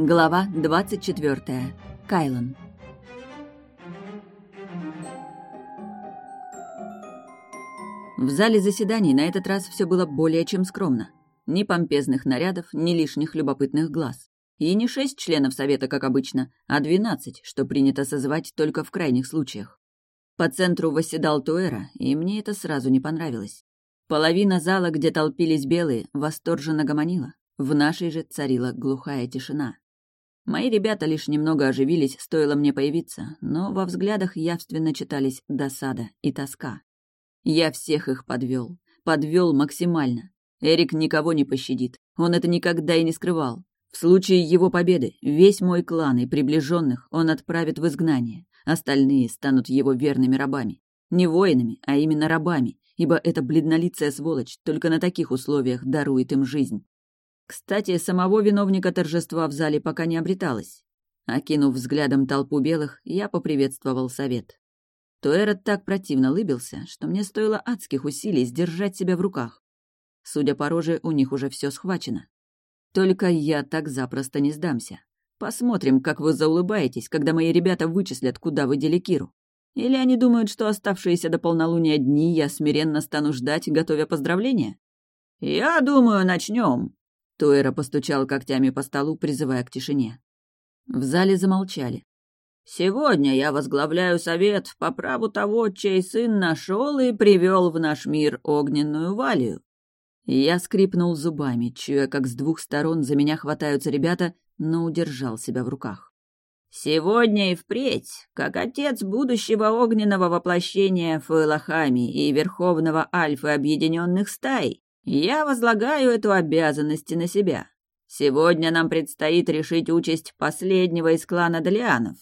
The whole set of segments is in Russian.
Глава 24. Кайлан. В зале заседаний на этот раз все было более чем скромно. Ни помпезных нарядов, ни лишних любопытных глаз. И не шесть членов совета, как обычно, а двенадцать, что принято созывать только в крайних случаях. По центру восседал Туэра, и мне это сразу не понравилось. Половина зала, где толпились белые, восторженно гомонила. В нашей же царила глухая тишина. Мои ребята лишь немного оживились, стоило мне появиться, но во взглядах явственно читались досада и тоска. Я всех их подвел, подвел максимально. Эрик никого не пощадит, он это никогда и не скрывал. В случае его победы весь мой клан и приближенных он отправит в изгнание, остальные станут его верными рабами. Не воинами, а именно рабами, ибо эта бледнолицая сволочь только на таких условиях дарует им жизнь. Кстати, самого виновника торжества в зале пока не обреталось. Окинув взглядом толпу белых, я поприветствовал совет. Туэрот так противно лыбился, что мне стоило адских усилий сдержать себя в руках. Судя по роже, у них уже все схвачено. Только я так запросто не сдамся. Посмотрим, как вы заулыбаетесь, когда мои ребята вычислят, куда вы дели Киру. Или они думают, что оставшиеся до полнолуния дни я смиренно стану ждать, готовя поздравления? «Я думаю, начнем», Туэра постучал когтями по столу, призывая к тишине. В зале замолчали. «Сегодня я возглавляю совет по праву того, чей сын нашел и привел в наш мир огненную валию». Я скрипнул зубами, чуя, как с двух сторон за меня хватаются ребята, но удержал себя в руках. «Сегодня и впредь, как отец будущего огненного воплощения Фуэлахами и Верховного Альфы Объединенных Стай, я возлагаю эту обязанность на себя. Сегодня нам предстоит решить участь последнего из клана Далианов,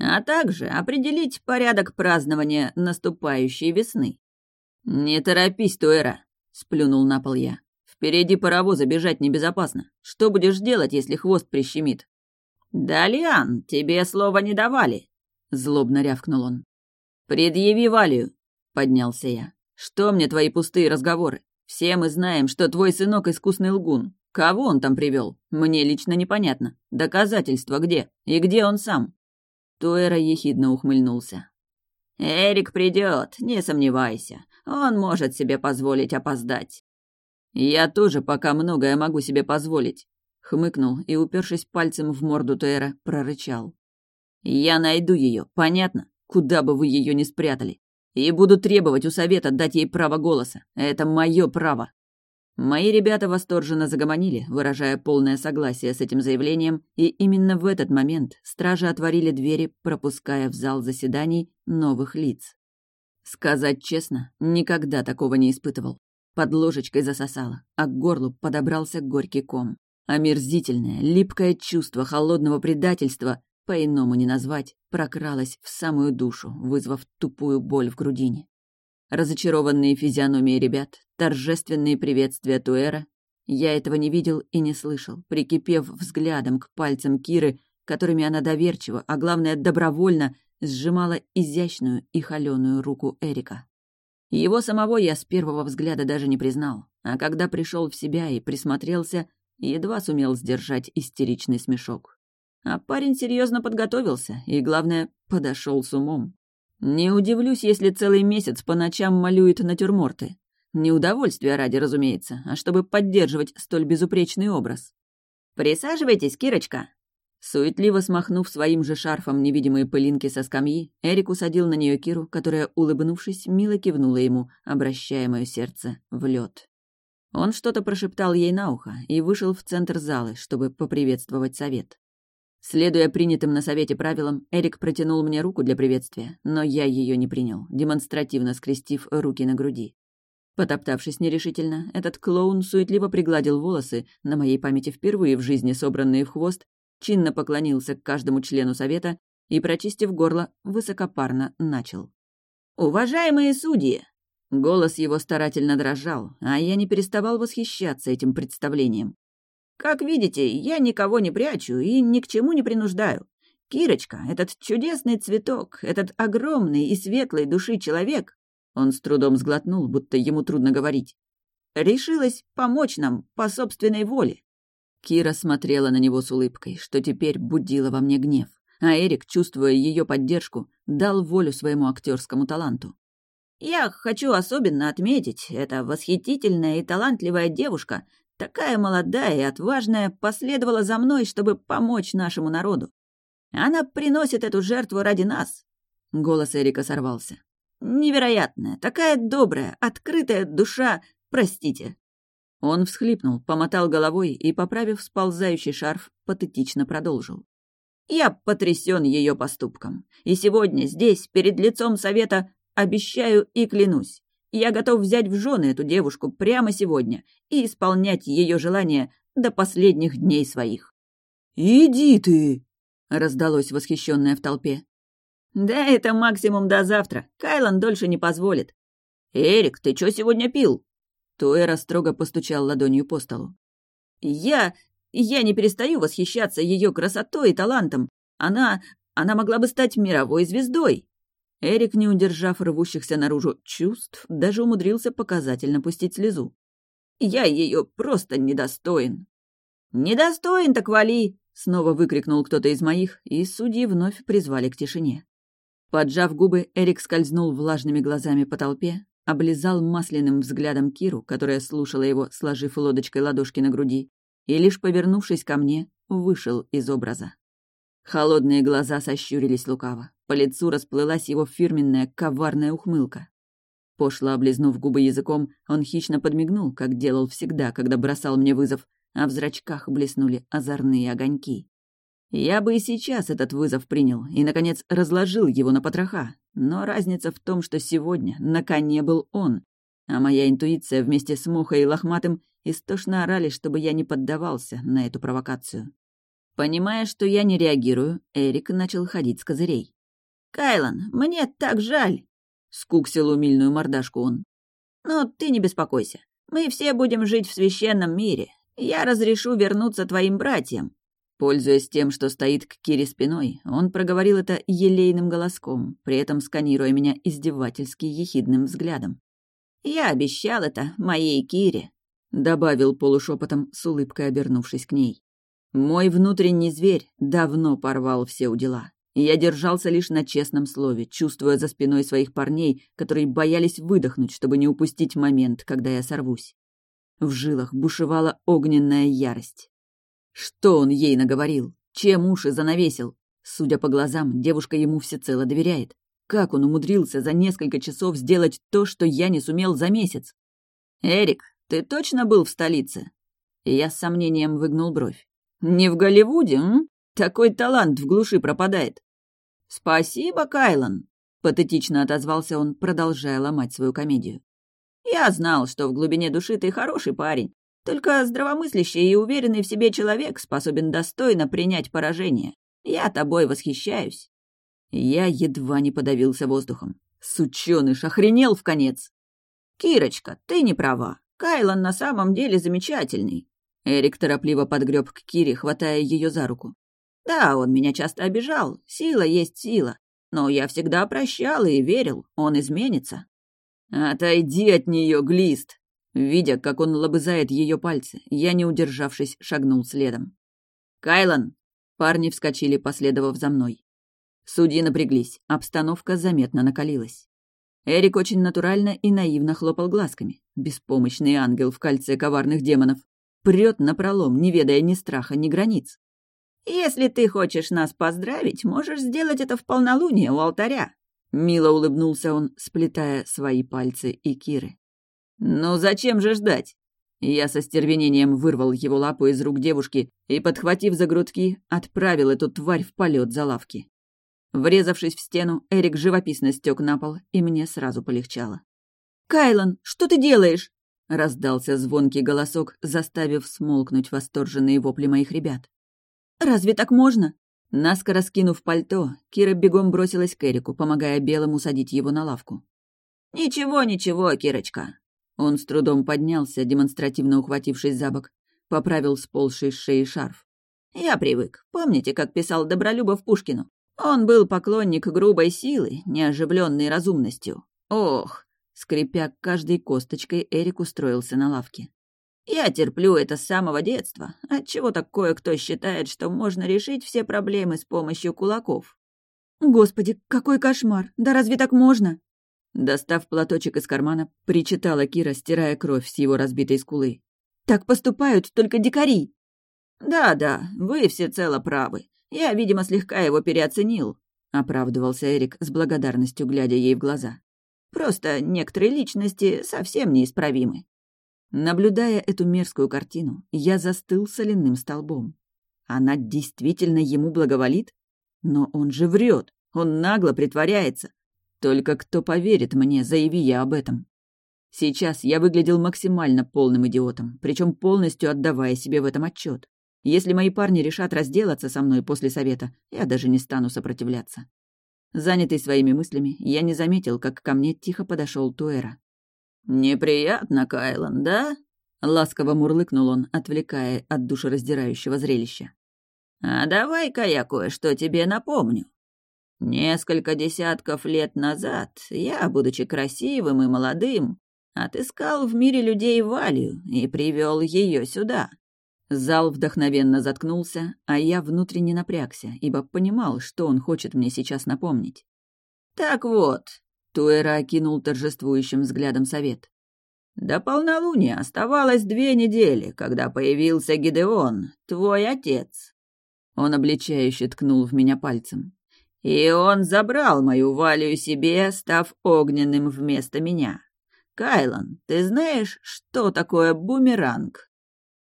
а также определить порядок празднования наступающей весны. «Не торопись, Туэра», — сплюнул на пол я. «Впереди паровоза бежать небезопасно. Что будешь делать, если хвост прищемит?» «Далиан, тебе слова не давали», — злобно рявкнул он. «Предъяви Валию», — поднялся я. «Что мне твои пустые разговоры? Все мы знаем, что твой сынок искусный лгун. Кого он там привел? Мне лично непонятно. Доказательства где? И где он сам?» Туэра ехидно ухмыльнулся. «Эрик придет, не сомневайся. Он может себе позволить опоздать». «Я тоже пока многое могу себе позволить», — хмыкнул и, упершись пальцем в морду Туэра, прорычал. «Я найду ее, понятно? Куда бы вы ее ни спрятали. И буду требовать у совета дать ей право голоса. Это мое право. Мои ребята восторженно загомонили, выражая полное согласие с этим заявлением, и именно в этот момент стражи отворили двери, пропуская в зал заседаний новых лиц. Сказать честно, никогда такого не испытывал. Под ложечкой засосало, а к горлу подобрался горький ком. Омерзительное, липкое чувство холодного предательства по-иному не назвать, прокралась в самую душу, вызвав тупую боль в грудине. Разочарованные физиономии ребят, торжественные приветствия Туэра. Я этого не видел и не слышал, прикипев взглядом к пальцам Киры, которыми она доверчиво, а главное добровольно, сжимала изящную и холеную руку Эрика. Его самого я с первого взгляда даже не признал, а когда пришел в себя и присмотрелся, едва сумел сдержать истеричный смешок. А парень серьезно подготовился и, главное, подошел с умом. Не удивлюсь, если целый месяц по ночам малюет натюрморты. Не удовольствия ради, разумеется, а чтобы поддерживать столь безупречный образ. «Присаживайтесь, Кирочка!» Суетливо смахнув своим же шарфом невидимые пылинки со скамьи, Эрик усадил на нее Киру, которая, улыбнувшись, мило кивнула ему, обращая мое сердце в лед. Он что-то прошептал ей на ухо и вышел в центр залы, чтобы поприветствовать совет. Следуя принятым на совете правилам, Эрик протянул мне руку для приветствия, но я ее не принял, демонстративно скрестив руки на груди. Потоптавшись нерешительно, этот клоун суетливо пригладил волосы, на моей памяти впервые в жизни собранные в хвост, чинно поклонился к каждому члену совета и, прочистив горло, высокопарно начал. «Уважаемые судьи!» Голос его старательно дрожал, а я не переставал восхищаться этим представлением. Как видите, я никого не прячу и ни к чему не принуждаю. Кирочка, этот чудесный цветок, этот огромный и светлый души человек, он с трудом сглотнул, будто ему трудно говорить, решилась помочь нам по собственной воле. Кира смотрела на него с улыбкой, что теперь будило во мне гнев, а Эрик, чувствуя ее поддержку, дал волю своему актерскому таланту. «Я хочу особенно отметить, эта восхитительная и талантливая девушка, такая молодая и отважная, последовала за мной, чтобы помочь нашему народу. Она приносит эту жертву ради нас». Голос Эрика сорвался. «Невероятная, такая добрая, открытая душа, простите». Он всхлипнул, помотал головой и, поправив сползающий шарф, патетично продолжил. «Я потрясен ее поступком. И сегодня здесь, перед лицом совета, Обещаю и клянусь, я готов взять в жены эту девушку прямо сегодня и исполнять ее желания до последних дней своих». «Иди ты!» — раздалось восхищенное в толпе. «Да это максимум до завтра. Кайлан дольше не позволит». «Эрик, ты что сегодня пил?» Туэра строго постучал ладонью по столу. «Я... я не перестаю восхищаться ее красотой и талантом. Она... она могла бы стать мировой звездой». Эрик, не удержав рвущихся наружу чувств, даже умудрился показательно пустить слезу. «Я ее просто недостоин!» «Недостоин, так вали!» — снова выкрикнул кто-то из моих, и судьи вновь призвали к тишине. Поджав губы, Эрик скользнул влажными глазами по толпе, облизал масляным взглядом Киру, которая слушала его, сложив лодочкой ладошки на груди, и, лишь повернувшись ко мне, вышел из образа. Холодные глаза сощурились лукаво. По лицу расплылась его фирменная коварная ухмылка. Пошло облизнув губы языком, он хищно подмигнул, как делал всегда, когда бросал мне вызов, а в зрачках блеснули озорные огоньки. Я бы и сейчас этот вызов принял и, наконец, разложил его на потроха, но разница в том, что сегодня на коне был он, а моя интуиция вместе с Мухой и Лохматым истошно орали, чтобы я не поддавался на эту провокацию. Понимая, что я не реагирую, Эрик начал ходить с козырей. «Кайлан, мне так жаль!» — скуксил умильную мордашку он. «Но ты не беспокойся. Мы все будем жить в священном мире. Я разрешу вернуться твоим братьям». Пользуясь тем, что стоит к Кире спиной, он проговорил это елейным голоском, при этом сканируя меня издевательски ехидным взглядом. «Я обещал это моей Кире», — добавил полушепотом, с улыбкой обернувшись к ней. Мой внутренний зверь давно порвал все Я держался лишь на честном слове, чувствуя за спиной своих парней, которые боялись выдохнуть, чтобы не упустить момент, когда я сорвусь. В жилах бушевала огненная ярость. Что он ей наговорил? Чем уши занавесил? Судя по глазам, девушка ему всецело доверяет. Как он умудрился за несколько часов сделать то, что я не сумел за месяц? «Эрик, ты точно был в столице?» я с сомнением выгнул бровь. «Не в Голливуде, м? Такой талант в глуши пропадает. «Спасибо, Кайлан», — патетично отозвался он, продолжая ломать свою комедию. «Я знал, что в глубине души ты хороший парень, только здравомыслящий и уверенный в себе человек способен достойно принять поражение. Я тобой восхищаюсь». Я едва не подавился воздухом. Сучёныш, охренел в конец. «Кирочка, ты не права. Кайлан на самом деле замечательный». Эрик торопливо подгреб к Кире, хватая ее за руку. Да, он меня часто обижал, сила есть сила. Но я всегда прощал и верил, он изменится. «Отойди от нее, Глист!» Видя, как он лобызает ее пальцы, я, не удержавшись, шагнул следом. «Кайлан!» Парни вскочили, последовав за мной. Судьи напряглись, обстановка заметно накалилась. Эрик очень натурально и наивно хлопал глазками. Беспомощный ангел в кольце коварных демонов. Прет напролом, не ведая ни страха, ни границ. «Если ты хочешь нас поздравить, можешь сделать это в полнолуние у алтаря», — мило улыбнулся он, сплетая свои пальцы и Киры. «Ну зачем же ждать?» Я со стервенением вырвал его лапу из рук девушки и, подхватив за грудки, отправил эту тварь в полет за лавки. Врезавшись в стену, Эрик живописно стек на пол, и мне сразу полегчало. «Кайлан, что ты делаешь?» — раздался звонкий голосок, заставив смолкнуть восторженные вопли моих ребят. «Разве так можно?» Наскоро скинув пальто, Кира бегом бросилась к Эрику, помогая Белому садить его на лавку. «Ничего, ничего, Кирочка!» Он с трудом поднялся, демонстративно ухватившись за бок, поправил сползший с шеи шарф. «Я привык. Помните, как писал Добролюбов Пушкину? Он был поклонник грубой силы, неоживленной разумностью. Ох!» Скрипя каждой косточкой, Эрик устроился на лавке. Я терплю это с самого детства, отчего так кое-кто считает, что можно решить все проблемы с помощью кулаков. Господи, какой кошмар! Да разве так можно? Достав платочек из кармана, причитала Кира, стирая кровь с его разбитой скулы. Так поступают только дикари. Да-да, вы всецело правы. Я, видимо, слегка его переоценил, оправдывался Эрик с благодарностью, глядя ей в глаза. Просто некоторые личности совсем неисправимы. Наблюдая эту мерзкую картину, я застыл соляным столбом. Она действительно ему благоволит? Но он же врет, он нагло притворяется. Только кто поверит мне, заяви я об этом. Сейчас я выглядел максимально полным идиотом, причем полностью отдавая себе в этом отчет. Если мои парни решат разделаться со мной после совета, я даже не стану сопротивляться. Занятый своими мыслями, я не заметил, как ко мне тихо подошел Туэра. «Неприятно, Кайлан, да?» — ласково мурлыкнул он, отвлекая от душераздирающего зрелища. «А давай-ка я кое-что тебе напомню. Несколько десятков лет назад я, будучи красивым и молодым, отыскал в мире людей Валию и привел ее сюда. Зал вдохновенно заткнулся, а я внутренне напрягся, ибо понимал, что он хочет мне сейчас напомнить. «Так вот», — Туэра окинул торжествующим взглядом совет. «До полнолуния оставалось две недели, когда появился Гидеон, твой отец». Он обличающе ткнул в меня пальцем. «И он забрал мою Валию себе, став огненным вместо меня. Кайлан, ты знаешь, что такое бумеранг?»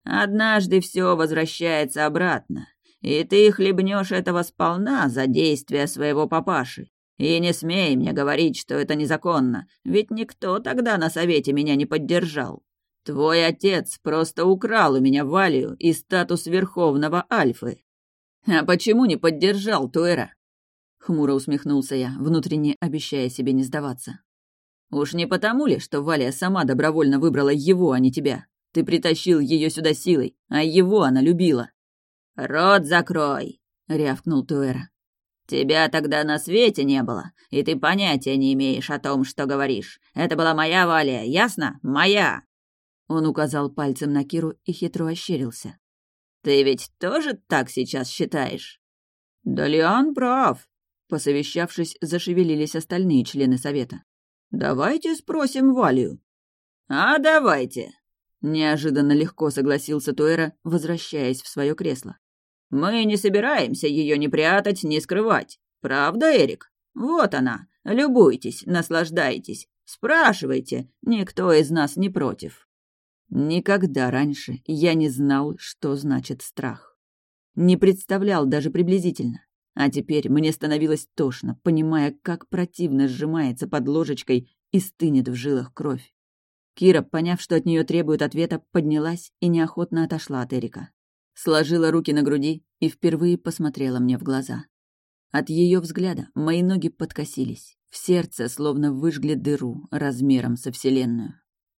Однажды все возвращается обратно, и ты хлебнешь этого сполна за действия своего папаши. И не смей мне говорить, что это незаконно, ведь никто тогда на совете меня не поддержал. Твой отец просто украл у меня Валию и статус Верховного Альфы. А почему не поддержал Туэра? Хмуро усмехнулся я, внутренне обещая себе не сдаваться. Уж не потому ли, что Валия сама добровольно выбрала его, а не тебя? Ты притащил ее сюда силой, а его она любила». «Рот закрой!» — рявкнул Туэра. «Тебя тогда на свете не было, и ты понятия не имеешь о том, что говоришь. Это была моя Валя, ясно? Моя!» Он указал пальцем на Киру и хитро ощерился. «Ты ведь тоже так сейчас считаешь?» «Да Лиан прав», — посовещавшись, зашевелились остальные члены совета. «Давайте спросим Валию». «А давайте», Неожиданно легко согласился Туэра, возвращаясь в свое кресло. «Мы не собираемся ее ни прятать, ни скрывать. Правда, Эрик? Вот она. Любуйтесь, наслаждайтесь. Спрашивайте, никто из нас не против». Никогда раньше я не знал, что значит страх. Не представлял даже приблизительно. А теперь мне становилось тошно, понимая, как противно сжимается под ложечкой и стынет в жилах кровь. Кира, поняв, что от нее требуют ответа, поднялась и неохотно отошла от Эрика. Сложила руки на груди и впервые посмотрела мне в глаза. От ее взгляда мои ноги подкосились. В сердце словно выжгли дыру размером со Вселенную.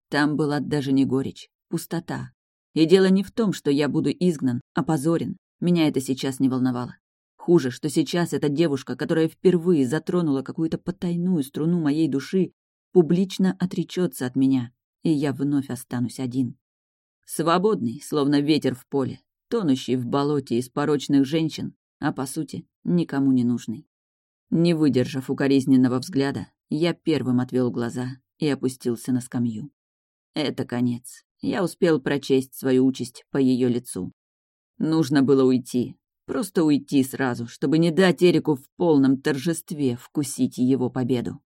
Там была даже не горечь, пустота. И дело не в том, что я буду изгнан, опозорен. Меня это сейчас не волновало. Хуже, что сейчас эта девушка, которая впервые затронула какую-то потайную струну моей души, публично отречется от меня, и я вновь останусь один. Свободный, словно ветер в поле, тонущий в болоте из порочных женщин, а по сути никому не нужный. Не выдержав укоризненного взгляда, я первым отвел глаза и опустился на скамью. Это конец. Я успел прочесть свою участь по ее лицу. Нужно было уйти, просто уйти сразу, чтобы не дать Эрику в полном торжестве вкусить его победу.